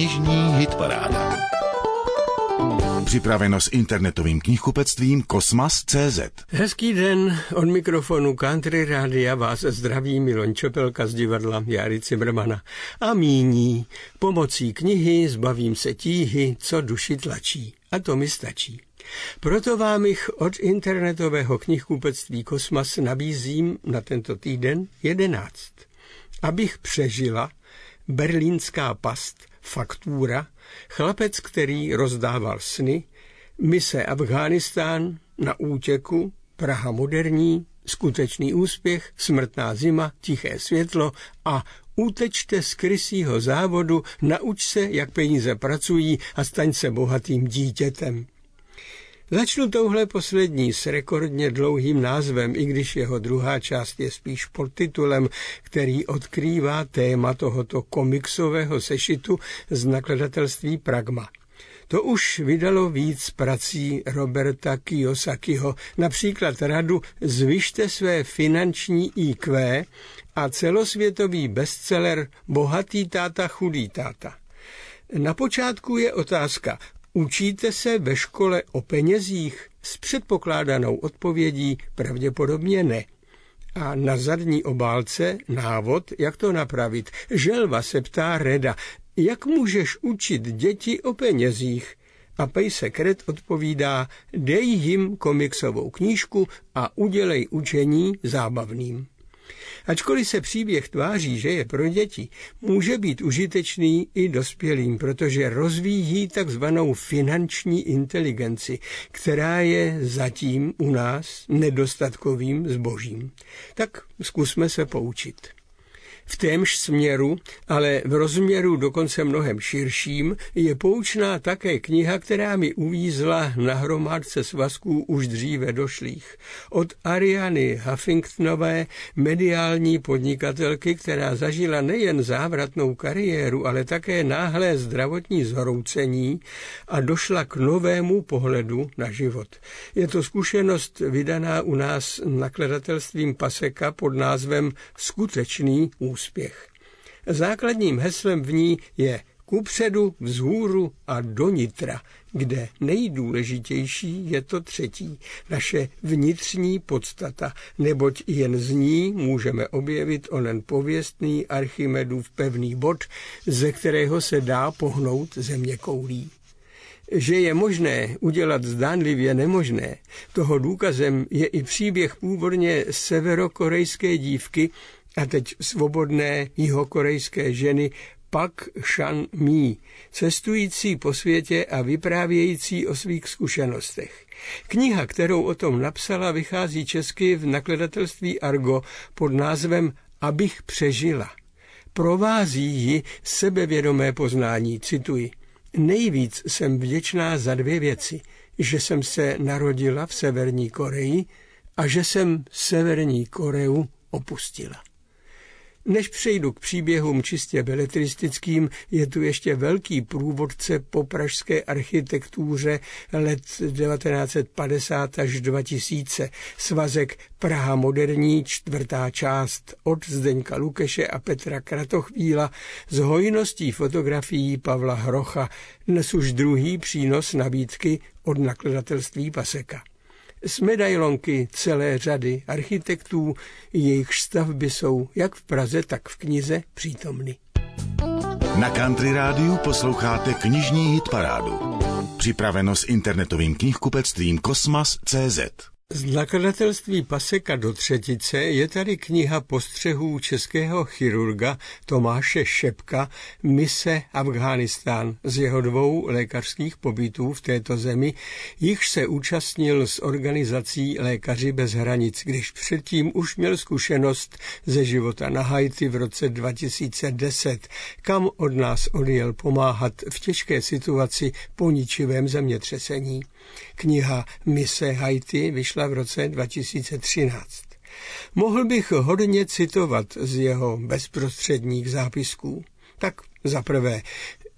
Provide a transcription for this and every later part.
Knižní hitparáda. Připraveno s internetovým knihkupectvím Kosmas.cz Hezký den, od mikrofonu Country Rádia vás zdraví Milon Čepelka z divadla Jary Cimrmana. A míní, pomocí knihy zbavím se tíhy, co duši tlačí. A to mi stačí. Proto vám jich od internetového knihkupectví Kosmas nabízím na tento týden jedenáct. Abych přežila, berlínská past, faktura, chlapec, který rozdával sny, mise Afghánistán na útěku, Praha moderní, skutečný úspěch, smrtná zima, tiché světlo a útečte z krysího závodu, nauč se, jak peníze pracují a staň se bohatým dítětem. Začnu touhle poslední s rekordně dlouhým názvem, i když jeho druhá část je spíš podtitulem, který odkrývá téma tohoto komiksového sešitu z nakladatelství Pragma. To už vydalo víc prací Roberta Kiyosakiho, například radu Zvyšte své finanční IQ a celosvětový bestseller Bohatý táta, chudý táta. Na počátku je otázka, Učíte se ve škole o penězích? S předpokládanou odpovědí pravděpodobně ne. A na zadní obálce návod, jak to napravit. Želva se ptá Reda, jak můžeš učit děti o penězích? A Pejsekret odpovídá, dej jim komiksovou knížku a udělej učení zábavným. Ačkoliv se příběh tváří, že je pro děti, může být užitečný i dospělým, protože rozvíjí takzvanou finanční inteligenci, která je zatím u nás nedostatkovým zbožím. Tak zkusme se poučit. V témž směru, ale v rozměru dokonce mnohem širším, je poučná také kniha, která mi uvízla na hromádce svazků už dříve došlých. Od Ariany Huffingtonové, mediální podnikatelky, která zažila nejen závratnou kariéru, ale také náhlé zdravotní zhroucení a došla k novému pohledu na život. Je to zkušenost vydaná u nás nakladatelstvím Paseka pod názvem Skutečný úspěch úspěch. Základním heslem v ní je kupředu, vzhůru a do nitra, kde nejdůležitější je to třetí, naše vnitřní podstata, neboť jen z ní můžeme objevit onen pověstný Archimedův pevný bod, ze kterého se dá pohnout země koulí. Že je možné udělat zdánlivě nemožné, toho důkazem je i příběh původně severokorejské dívky, a teď svobodné jihokorejské ženy Pak Shan Mi, cestující po světě a vyprávějící o svých zkušenostech. Kniha, kterou o tom napsala, vychází česky v nakladatelství Argo pod názvem Abych přežila. Provází ji sebevědomé poznání, cituji. Nejvíc jsem vděčná za dvě věci, že jsem se narodila v Severní Koreji a že jsem Severní Koreu opustila. Než přejdu k příběhům čistě beletristickým, je tu ještě velký průvodce po pražské architektuře let 1950 až 2000. Svazek Praha moderní, čtvrtá část od Zdeňka Lukeše a Petra Kratochvíla s hojností fotografií Pavla Hrocha, dnes už druhý přínos nabídky od nakladatelství Paseka s medailonky celé řady architektů, jejich stavby jsou jak v Praze, tak v knize přítomny. Na Country Rádiu posloucháte knižní hitparádu. Připraveno s internetovým knihkupectvím Kosmas.cz. Z nakladatelství Paseka do třetice je tady kniha postřehů českého chirurga Tomáše Šepka Mise Afghánistán z jeho dvou lékařských pobytů v této zemi, jichž se účastnil s organizací Lékaři bez hranic, když předtím už měl zkušenost ze života na Haiti v roce 2010, kam od nás odjel pomáhat v těžké situaci po ničivém zemětřesení. Kniha Mise Haiti vyšla v roce 2013. Mohl bych hodně citovat z jeho bezprostředních zápisků. Tak za prvé,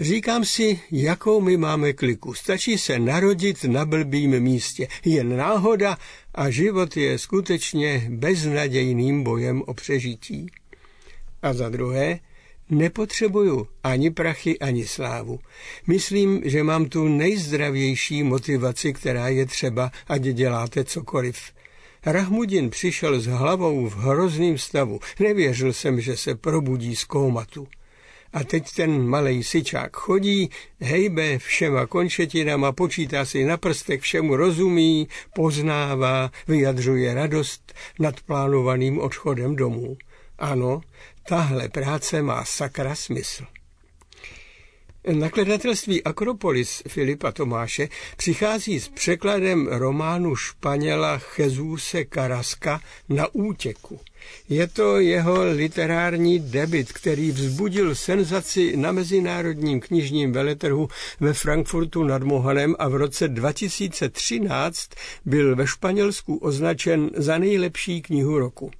Říkám si, jakou my máme kliku. Stačí se narodit na blbým místě. Jen náhoda a život je skutečně beznadějným bojem o přežití. A za druhé, Nepotřebuju ani prachy, ani slávu. Myslím, že mám tu nejzdravější motivaci, která je třeba, ať děláte cokoliv. Rahmudin přišel s hlavou v hrozným stavu. Nevěřil jsem, že se probudí z kómatu. A teď ten malý syčák chodí, hejbe všema končetinama, počítá si na prstech, všemu rozumí, poznává, vyjadřuje radost nad plánovaným odchodem domů. Ano, tahle práce má sakra smysl. Nakladatelství Akropolis Filipa Tomáše přichází s překladem románu Španěla Jezuse Karaska na útěku. Je to jeho literární debit, který vzbudil senzaci na mezinárodním knižním veletrhu ve Frankfurtu nad Mohanem a v roce 2013 byl ve Španělsku označen za nejlepší knihu roku.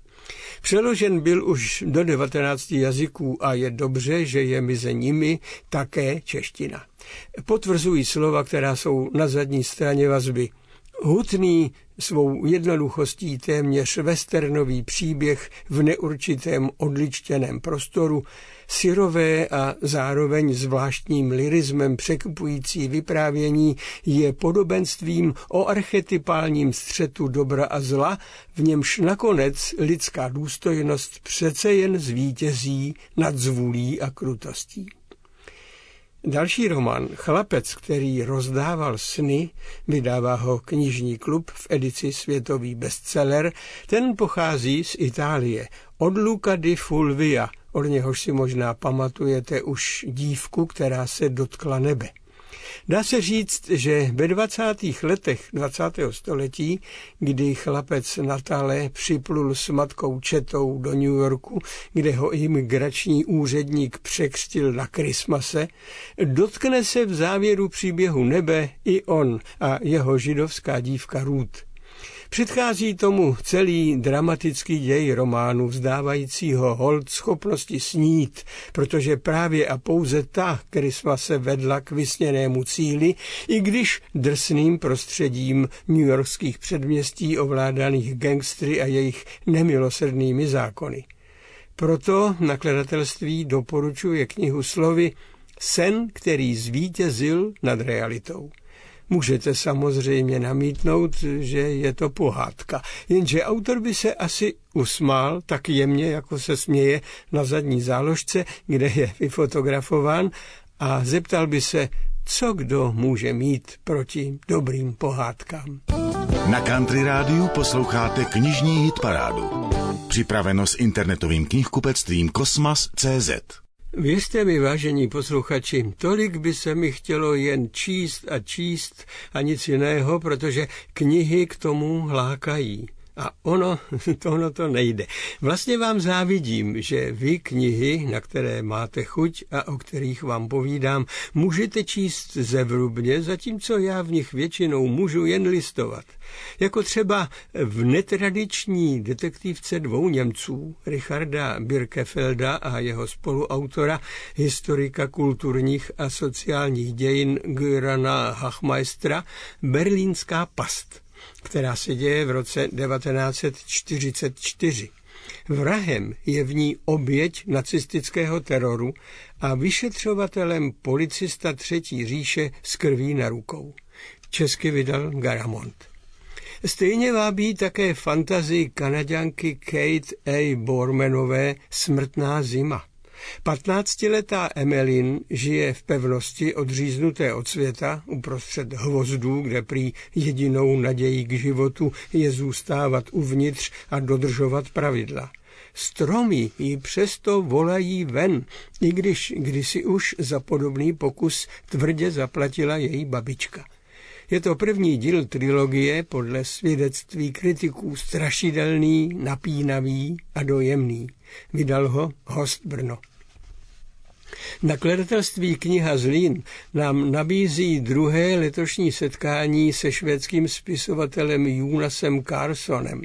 Přeložen byl už do 19 jazyků a je dobře, že je mezi nimi také čeština. Potvrzují slova, která jsou na zadní straně vazby. Hutný svou jednoduchostí téměř westernový příběh v neurčitém odličtěném prostoru, syrové a zároveň zvláštním lirismem překupující vyprávění je podobenstvím o archetypálním střetu dobra a zla, v němž nakonec lidská důstojnost přece jen zvítězí nad zvůlí a krutostí. Další román, Chlapec, který rozdával sny, vydává ho knižní klub v edici Světový bestseller, ten pochází z Itálie, od Luca di Fulvia, od něhož si možná pamatujete už dívku, která se dotkla nebe. Dá se říct, že ve 20. letech 20. století, kdy chlapec Natale připlul s matkou Četou do New Yorku, kde ho imigrační úředník překřtil na Krismase, dotkne se v závěru příběhu nebe i on a jeho židovská dívka Ruth. Předchází tomu celý dramatický děj románu vzdávajícího hold schopnosti snít, protože právě a pouze ta krysma se vedla k vysněnému cíli, i když drsným prostředím newyorských předměstí ovládaných gangstry a jejich nemilosrdnými zákony. Proto nakladatelství doporučuje knihu slovy Sen, který zvítězil nad realitou. Můžete samozřejmě namítnout, že je to pohádka, jenže autor by se asi usmál tak jemně, jako se směje na zadní záložce, kde je vyfotografován a zeptal by se, co kdo může mít proti dobrým pohádkám. Na Country Rádiu posloucháte knižní hitparádu. Připraveno s internetovým knihkupectvím Kosmas.cz. Věřte mi, vážení posluchači, tolik by se mi chtělo jen číst a číst a nic jiného, protože knihy k tomu lákají. A ono to, ono to nejde. Vlastně vám závidím, že vy knihy, na které máte chuť a o kterých vám povídám, můžete číst zevrubně, zatímco já v nich většinou můžu jen listovat. Jako třeba v netradiční detektivce dvou Němců, Richarda Birkefelda a jeho spoluautora, historika kulturních a sociálních dějin Gürana Hachmeistera, Berlínská past která se děje v roce 1944. Vrahem je v ní oběť nacistického teroru a vyšetřovatelem policista Třetí říše s krví na rukou. Česky vydal Garamond. Stejně vábí také fantazii kanaďanky Kate A. Bormanové Smrtná zima. Patnáctiletá Emelin žije v pevnosti odříznuté od světa uprostřed hvozdů, kde prý jedinou nadějí k životu je zůstávat uvnitř a dodržovat pravidla. Stromy ji přesto volají ven, i když kdysi už za podobný pokus tvrdě zaplatila její babička. Je to první díl trilogie podle svědectví kritiků strašidelný, napínavý a dojemný. Vydal ho host Brno. Nakladatelství kniha Zlín nám nabízí druhé letošní setkání se švédským spisovatelem Jonasem Carsonem.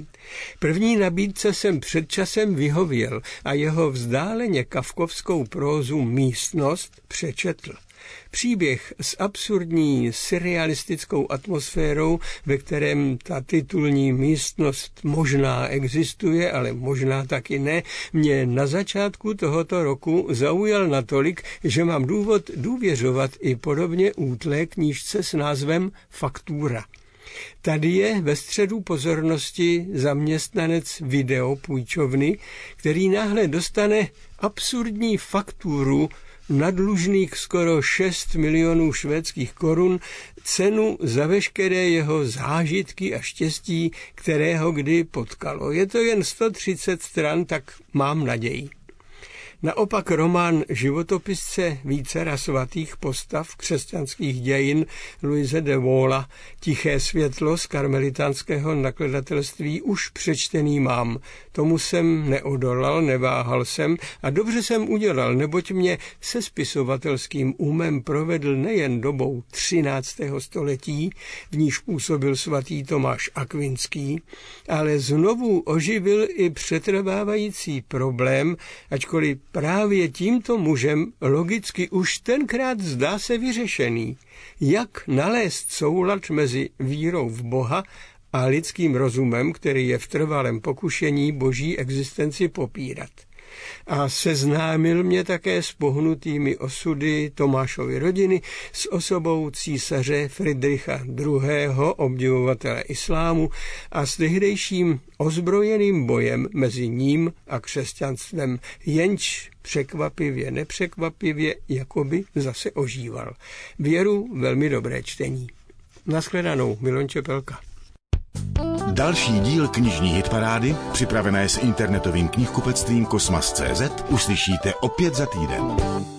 První nabídce jsem před časem vyhověl a jeho vzdáleně kavkovskou prózu Místnost přečetl. Příběh s absurdní surrealistickou atmosférou, ve kterém ta titulní místnost možná existuje, ale možná taky ne, mě na začátku tohoto roku zaujal natolik, že mám důvod důvěřovat i podobně útlé knížce s názvem Faktura. Tady je ve středu pozornosti zaměstnanec videopůjčovny, který náhle dostane absurdní fakturu nadlužných skoro 6 milionů švédských korun cenu za veškeré jeho zážitky a štěstí, kterého kdy potkalo. Je to jen 130 stran, tak mám naději. Naopak román životopisce vícera svatých postav křesťanských dějin Louise de Wola Tiché světlo z karmelitánského nakladatelství už přečtený mám. Tomu jsem neodolal, neváhal jsem a dobře jsem udělal, neboť mě se spisovatelským umem provedl nejen dobou 13. století, v níž působil svatý Tomáš Akvinský, ale znovu oživil i přetrvávající problém, ačkoliv právě tímto mužem logicky už tenkrát zdá se vyřešený. Jak nalézt soulad mezi vírou v Boha a lidským rozumem, který je v trvalém pokušení boží existenci popírat a seznámil mě také s pohnutými osudy Tomášovy rodiny s osobou císaře Friedricha II., obdivovatele islámu a s tehdejším ozbrojeným bojem mezi ním a křesťanstvem, jenž překvapivě, nepřekvapivě, jakoby zase ožíval. Věru velmi dobré čtení. Naschledanou, Milon Čepelka. Další díl knižní hitparády, připravené s internetovým knihkupectvím Kosmas.cz, uslyšíte opět za týden.